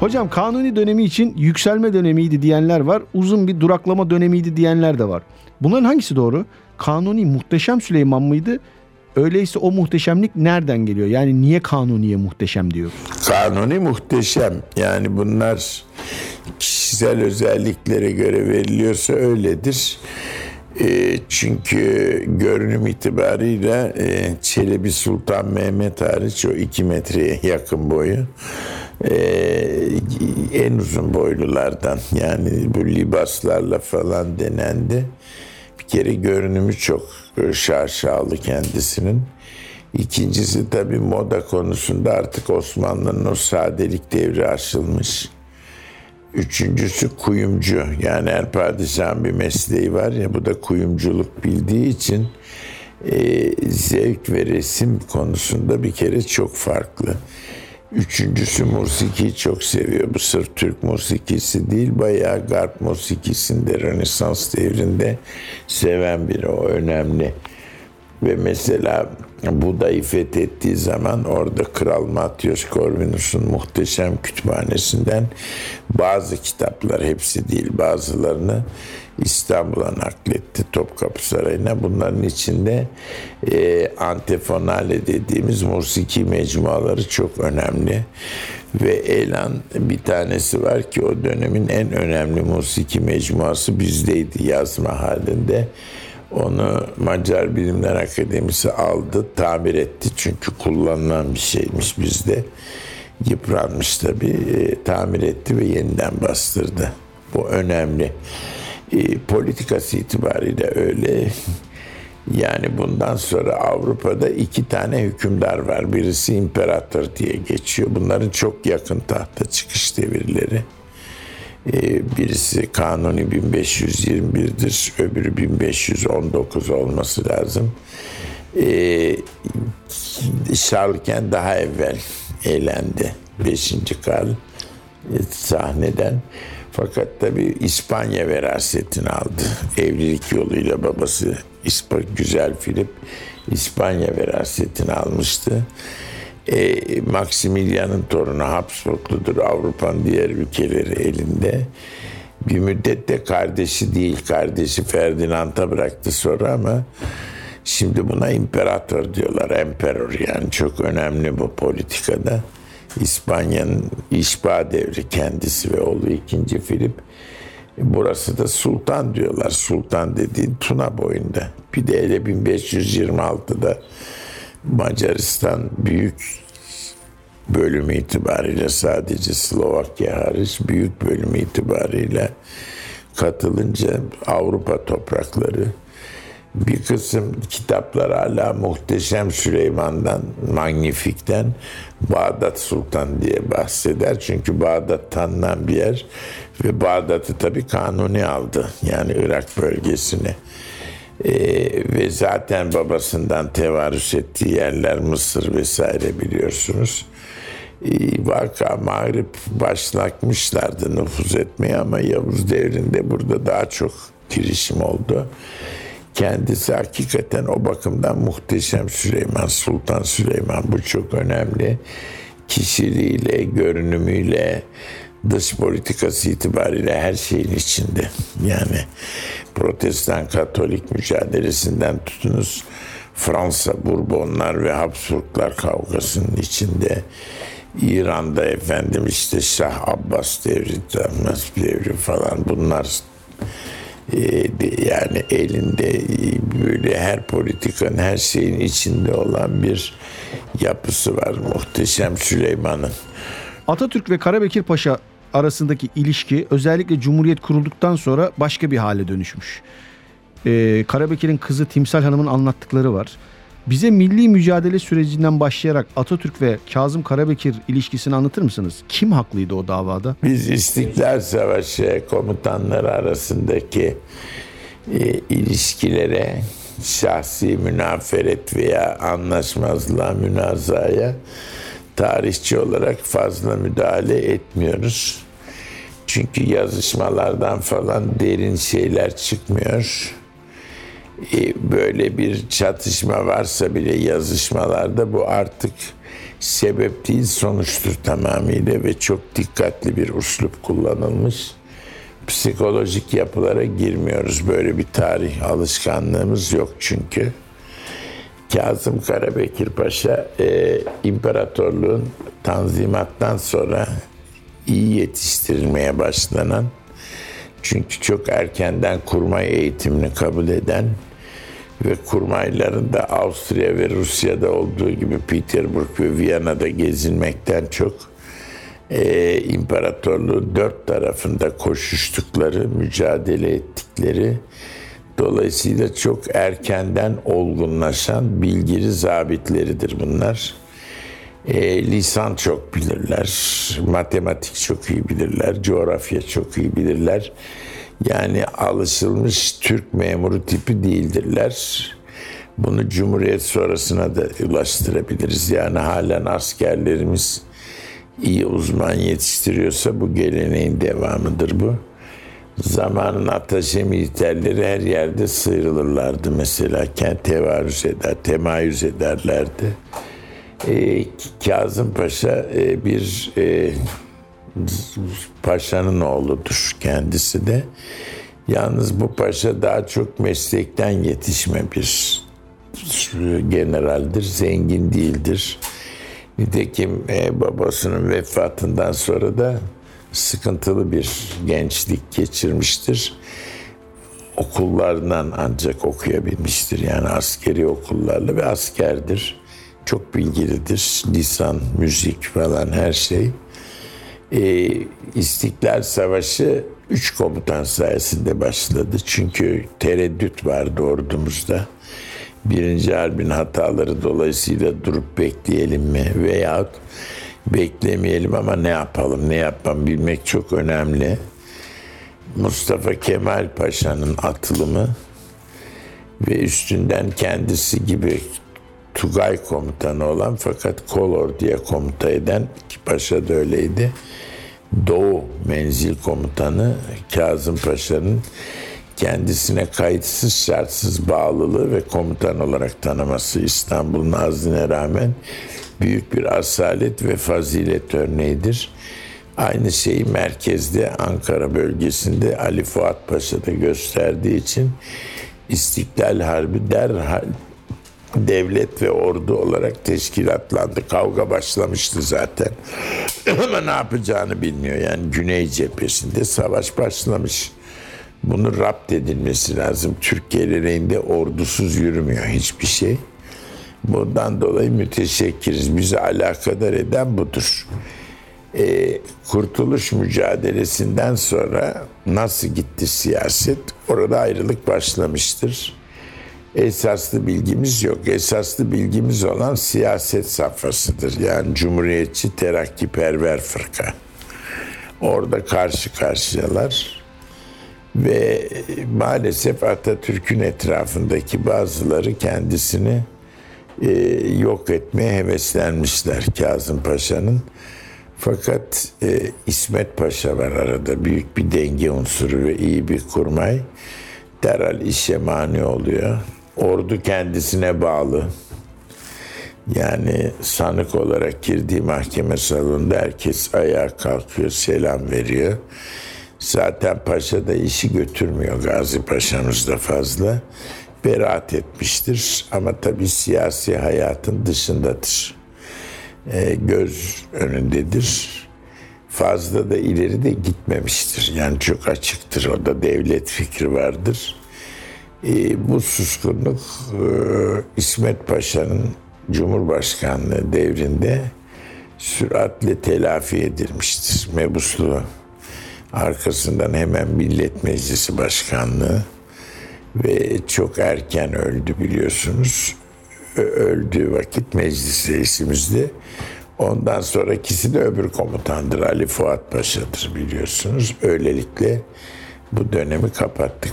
Hocam kanuni dönemi için yükselme dönemiydi diyenler var. Uzun bir duraklama dönemiydi diyenler de var. Bunların hangisi doğru? Kanuni muhteşem Süleyman mıydı? Öyleyse o muhteşemlik nereden geliyor? Yani niye Kanuni'ye muhteşem diyor? Kanuni muhteşem. Yani bunlar kişisel özelliklere göre veriliyorsa öyledir. E, çünkü görünüm itibarıyla e, Çelebi Sultan Mehmet hariç o iki metreye yakın boyu e, en uzun boylulardan yani bu libaslarla falan denendi. Bir kere görünümü çok şaşalı kendisinin. İkincisi tabii moda konusunda artık Osmanlı'nın o sadelik devri aşılmış. Üçüncüsü kuyumcu. Yani her padişahın bir mesleği var ya bu da kuyumculuk bildiği için e, zevk ve resim konusunda bir kere çok farklı. Üçüncüsü musiki çok seviyor. Bu sırf Türk musikisi değil, bayağı Garp musikisinde Rönesans devrinde seven biri. O önemli. Ve mesela Buda'yı fethettiği zaman orada Kral Matyos Corvinus'un muhteşem kütüphanesinden bazı kitaplar, hepsi değil bazılarını İstanbul'a nakletti Topkapı Sarayı'na. Bunların içinde e, antefonale dediğimiz musiki mecmuaları çok önemli. Ve Elan bir tanesi var ki o dönemin en önemli musiki mecmuası bizdeydi yazma halinde. Onu Macar Bilimler Akademisi aldı, tamir etti çünkü kullanılan bir şeymiş bizde. Yıpranmış tabii, e, tamir etti ve yeniden bastırdı. Bu önemli. E, politikası itibariyle öyle. Yani bundan sonra Avrupa'da iki tane hükümdar var. Birisi imparator diye geçiyor. Bunların çok yakın tahta çıkış devirleri. Ee, birisi Kanuni 1521'dir, öbürü 1519 olması lazım. Ee, Şarlken daha evvel eğlendi. Beşinci Karl e, sahneden. Fakat tabi İspanya verasetini aldı. Evlilik yoluyla babası İspa, güzel Filip İspanya verasetini almıştı. E, Maximilian'ın torunu Habsburgludur. Avrupa'nın diğer ülkeleri elinde. Bir müddet de kardeşi değil, kardeşi Ferdinand'a bıraktı sonra ama şimdi buna imparator diyorlar, emperor yani çok önemli bu politikada. İspanya'nın işba devri kendisi ve oğlu ikinci Filip. Burası da sultan diyorlar. Sultan dediğin Tuna boyunda. Bir de hele 1526'da Macaristan büyük bölümü itibariyle sadece Slovakya hariç büyük bölümü itibariyle katılınca Avrupa toprakları bir kısım kitaplar hala Muhteşem Süleyman'dan, Magnifik'ten Bağdat Sultan diye bahseder. Çünkü Bağdat tanınan bir yer ve Bağdat'ı tabii kanuni aldı. Yani Irak bölgesini. Ee, ve zaten babasından tevarüs ettiği yerler Mısır vesaire biliyorsunuz. Ee, vaka mağrip başlatmışlardı nüfuz etmeye ama Yavuz devrinde burada daha çok girişim oldu. Kendisi hakikaten o bakımdan muhteşem Süleyman, Sultan Süleyman bu çok önemli. Kişiliğiyle, görünümüyle, dış politikası itibariyle her şeyin içinde. Yani protestan katolik mücadelesinden tutunuz Fransa, Bourbonlar ve Habsburglar kavgasının içinde İran'da efendim işte Şah Abbas devri, Abbas devri falan bunlar e, yani elinde böyle her politikanın her şeyin içinde olan bir yapısı var muhteşem Süleyman'ın. Atatürk ve Karabekir Paşa arasındaki ilişki özellikle Cumhuriyet kurulduktan sonra başka bir hale dönüşmüş. Ee, Karabekir'in kızı Timsal Hanım'ın anlattıkları var. Bize milli mücadele sürecinden başlayarak Atatürk ve Kazım Karabekir ilişkisini anlatır mısınız? Kim haklıydı o davada? Biz İstiklal Savaşı komutanları arasındaki e, ilişkilere şahsi münaferet veya anlaşmazlığa, münazaya tarihçi olarak fazla müdahale etmiyoruz. Çünkü yazışmalardan falan derin şeyler çıkmıyor. e, böyle bir çatışma varsa bile yazışmalarda bu artık sebep değil sonuçtur tamamıyla ve çok dikkatli bir uslup kullanılmış. Psikolojik yapılara girmiyoruz. Böyle bir tarih alışkanlığımız yok çünkü. Kazım Karabekir Paşa e, imparatorluğun tanzimattan sonra iyi yetiştirilmeye başlanan çünkü çok erkenden kurmay eğitimini kabul eden ve kurmayların da Avusturya ve Rusya'da olduğu gibi Peterburg ve Viyana'da gezinmekten çok e, imparatorluğun dört tarafında koşuştukları, mücadele ettikleri dolayısıyla çok erkenden olgunlaşan bilgili zabitleridir bunlar. E, lisan çok bilirler, matematik çok iyi bilirler, coğrafya çok iyi bilirler. Yani alışılmış Türk memuru tipi değildirler. Bunu Cumhuriyet sonrasına da ulaştırabiliriz. Yani halen askerlerimiz iyi uzman yetiştiriyorsa bu geleneğin devamıdır bu. Zamanın ataşe militerleri her yerde sıyrılırlardı mesela. Kent tevarüz eder, temayüz ederlerdi. Ee, Kazım Paşa e, bir e, paşanın oğludur kendisi de. Yalnız bu paşa daha çok meslekten yetişme bir generaldir, zengin değildir. Nitekim e, babasının vefatından sonra da sıkıntılı bir gençlik geçirmiştir. Okullardan ancak okuyabilmiştir. Yani askeri okullarla ve askerdir. Çok bilgilidir. Lisan, müzik falan her şey. Ee, İstiklal Savaşı üç komutan sayesinde başladı. Çünkü tereddüt vardı ordumuzda. Birinci harbin hataları dolayısıyla durup bekleyelim mi veyahut beklemeyelim ama ne yapalım ne yapmam bilmek çok önemli. Mustafa Kemal Paşa'nın atılımı ve üstünden kendisi gibi Tugay komutanı olan fakat Kolor diye komuta eden ki paşa da öyleydi. Doğu menzil komutanı Kazım Paşa'nın kendisine kayıtsız şartsız bağlılığı ve komutan olarak tanıması İstanbul'un azline rağmen büyük bir asalet ve fazilet örneğidir. Aynı şeyi merkezde Ankara bölgesinde Ali Fuat Paşa'da gösterdiği için İstiklal Harbi derhal devlet ve ordu olarak teşkilatlandı. Kavga başlamıştı zaten. Ama ne yapacağını bilmiyor. Yani Güney cephesinde savaş başlamış. Bunu rapt edilmesi lazım. Türk geleneğinde ordusuz yürümüyor hiçbir şey. Bundan dolayı müteşekkiriz. Bizi alakadar eden budur. Ee, kurtuluş mücadelesinden sonra nasıl gitti siyaset? Orada ayrılık başlamıştır. Esaslı bilgimiz yok. Esaslı bilgimiz olan siyaset safhasıdır. Yani Cumhuriyetçi Terakkiperver Fırka. Orada karşı karşıyalar. Ve maalesef Atatürk'ün etrafındaki bazıları kendisini e, yok etmeye heveslenmişler Kazım Paşa'nın. Fakat e, İsmet Paşa var arada büyük bir denge unsuru ve iyi bir kurmay. Derhal işe mani oluyor. Ordu kendisine bağlı. Yani sanık olarak girdiği mahkeme salonunda herkes ayağa kalkıyor, selam veriyor. Zaten paşa da işi götürmüyor Gazi Paşa'mız da fazla. Beraat etmiştir ama tabii siyasi hayatın dışındadır. E, göz önündedir. Fazla da ileri de gitmemiştir. Yani çok açıktır. O da devlet fikri vardır. E, bu suskunluk e, İsmet Paşa'nın Cumhurbaşkanlığı devrinde süratle telafi edilmiştir. Mebuslu arkasından hemen Millet Meclisi Başkanlığı ve çok erken öldü biliyorsunuz. Öldüğü vakit meclis reisimizdi. Ondan sonrakisi de öbür komutandır Ali Fuat Paşa'dır biliyorsunuz. Öylelikle bu dönemi kapattık.